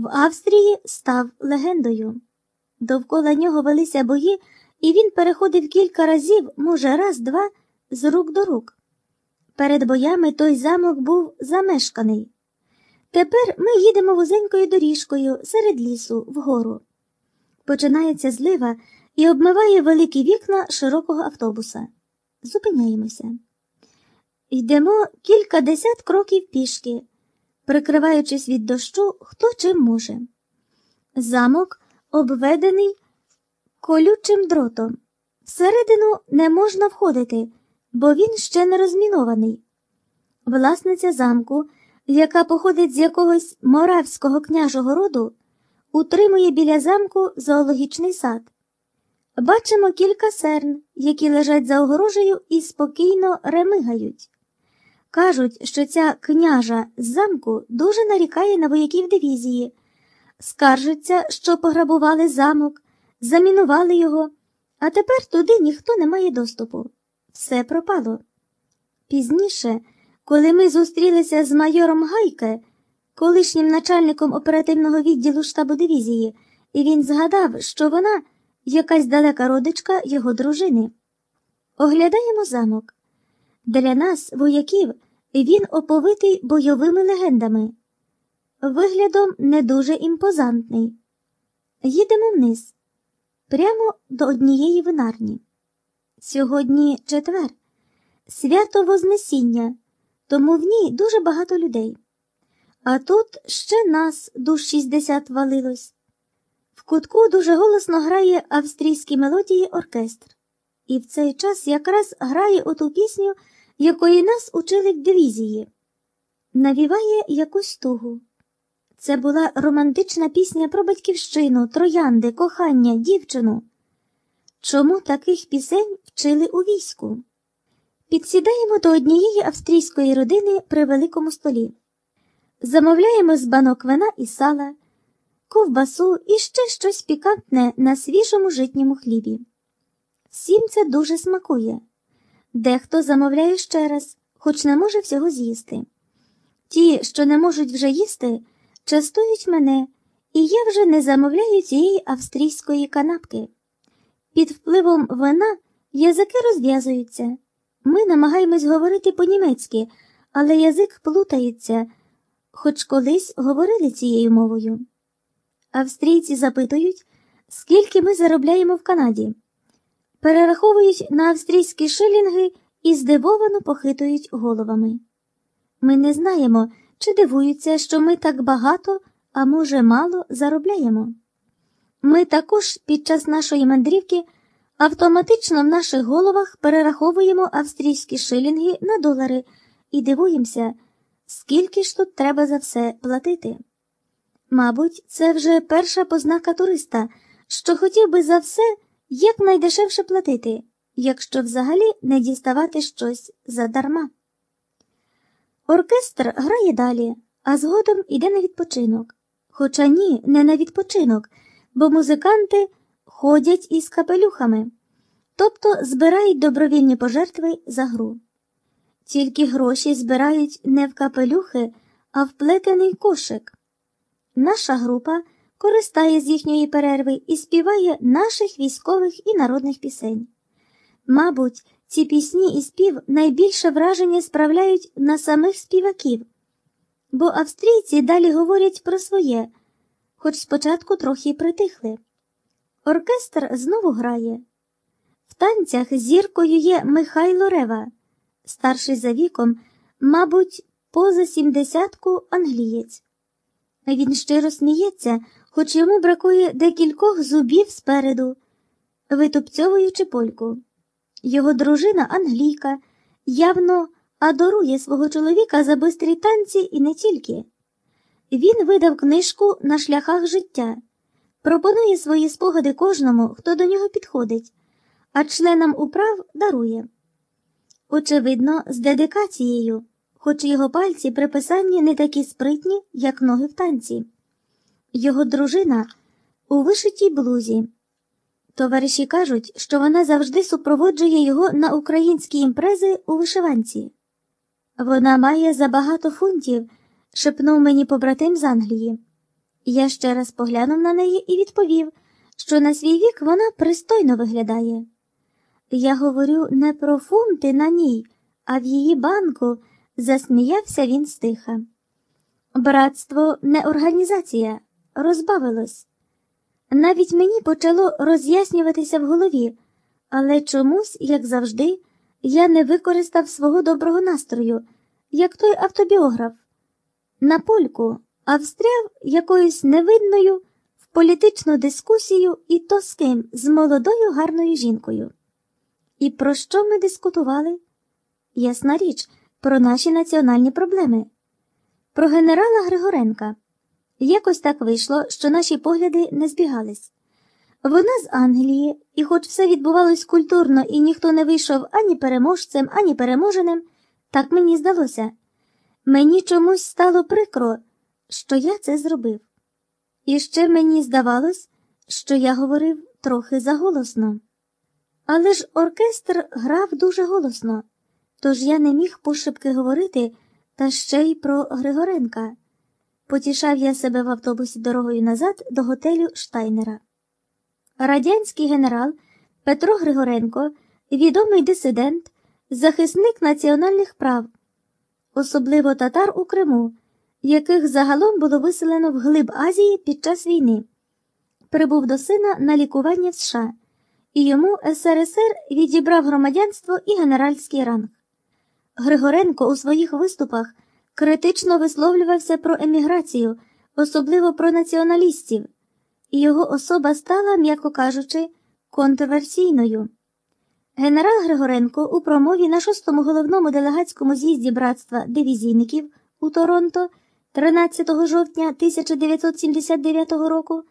В Австрії став легендою. Довкола нього велися бої, і він переходив кілька разів, може, раз-два, з рук до рук. Перед боями той замок був замешканий. Тепер ми їдемо вузенькою доріжкою серед лісу вгору. Починається злива і обмиває великі вікна широкого автобуса. Зупиняємося. Йдемо кількадесят кроків пішки, прикриваючись від дощу, хто чим може. Замок обведений колючим дротом. Всередину не можна входити, бо він ще не розмінований. Власниця замку, яка походить з якогось моравського княжого роду, утримує біля замку зоологічний сад. Бачимо кілька серн, які лежать за огорожею і спокійно ремигають. Кажуть, що ця княжа з замку дуже нарікає на вояків дивізії, скаржиться, що пограбували замок, замінували його, а тепер туди ніхто не має доступу. Все пропало. Пізніше, коли ми зустрілися з майором Гайке, колишнім начальником оперативного відділу штабу дивізії, і він згадав, що вона якась далека родичка його дружини. Оглядаємо замок. Для нас, вояків, він оповитий бойовими легендами. Виглядом не дуже імпозантний. Їдемо вниз, прямо до однієї винарні. Сьогодні четвер, свято Вознесіння, тому в ній дуже багато людей. А тут ще нас душ 60 валилось. В кутку дуже голосно грає австрійські мелодії оркестр, і в цей час якраз грає оту пісню, якої нас учили в дивізії. Навіває якусь тугу. Це була романтична пісня про батьківщину, троянди, кохання, дівчину. Чому таких пісень вчили у війську? Підсідаємо до однієї австрійської родини при великому столі. Замовляємо з банок вина і сала, ковбасу і ще щось пікантне на свіжому житньому хлібі. Всім це дуже смакує. Дехто замовляє ще раз, хоч не може всього з'їсти. Ті, що не можуть вже їсти, частують мене, і я вже не замовляю цієї австрійської канапки. Під впливом вина язики розв'язуються. Ми намагаємось говорити по-німецьки, але язик плутається, хоч колись говорили цією мовою. Австрійці запитують, скільки ми заробляємо в Канаді, перераховують на австрійські шилінги і здивовано похитують головами. Ми не знаємо, чи дивуються, що ми так багато, а може, мало заробляємо. Ми також під час нашої мандрівки автоматично в наших головах перераховуємо австрійські шилінги на долари і дивуємося, скільки ж тут треба за все платити. Мабуть, це вже перша познака туриста, що хотів би за все якнайдешевше платити, якщо взагалі не діставати щось задарма. Оркестр грає далі, а згодом іде на відпочинок. Хоча ні, не на відпочинок, бо музиканти ходять із капелюхами, тобто збирають добровільні пожертви за гру. Тільки гроші збирають не в капелюхи, а в плетений кошик. Наша група користає з їхньої перерви і співає наших військових і народних пісень. Мабуть, ці пісні і спів найбільше враження справляють на самих співаків, бо австрійці далі говорять про своє, хоч спочатку трохи притихли. Оркестр знову грає. В танцях зіркою є Михайло Рева, старший за віком, мабуть, поза сімдесятку англієць. Він щиро сміється, хоч йому бракує декількох зубів спереду, витупцьовуючи польку. Його дружина англійка, явно адорує свого чоловіка за бистрі танці і не тільки. Він видав книжку на шляхах життя, пропонує свої спогади кожному, хто до нього підходить, а членам управ дарує. Очевидно, з дедикацією, хоч його пальці при писанні не такі спритні, як ноги в танці. Його дружина у вишитій блузі. Товариші кажуть, що вона завжди супроводжує його на українські імпрези у вишиванці. Вона має забагато фунтів, шепнув мені побратим з Англії. Я ще раз поглянув на неї і відповів, що на свій вік вона пристойно виглядає. Я говорю не про фунти на ній, а в її банку, засміявся він стиха. Братство не організація, розбавилось. Навіть мені почало роз'яснюватися в голові, але чомусь, як завжди, я не використав свого доброго настрою, як той автобіограф, на польку, а встряв якоюсь невидною в політичну дискусію і то з ким, з молодою гарною жінкою. І про що ми дискутували? Ясна річ, про наші національні проблеми, про генерала Григоренка. Якось так вийшло, що наші погляди не збігались. Вона з Англії, і, хоч все відбувалось культурно, і ніхто не вийшов ані переможцем, ані переможеним, так мені здалося. Мені чомусь стало прикро, що я це зробив. І ще мені здавалось, що я говорив трохи заголосно. Але ж оркестр грав дуже голосно, тож я не міг пошепки говорити та ще й про Григоренка. Потішав я себе в автобусі дорогою назад до готелю Штайнера. Радянський генерал Петро Григоренко, відомий дисидент, захисник національних прав, особливо татар у Криму, яких загалом було виселено в глиб Азії під час війни, прибув до сина на лікування в США, і йому СРСР відібрав громадянство і генеральський ранг. Григоренко у своїх виступах критично висловлювався про еміграцію, особливо про націоналістів, і його особа стала, м'яко кажучи, контроверсійною. Генерал Григоренко у промові на шостому головному делегатському з'їзді братства дивізійників у Торонто 13 жовтня 1979 року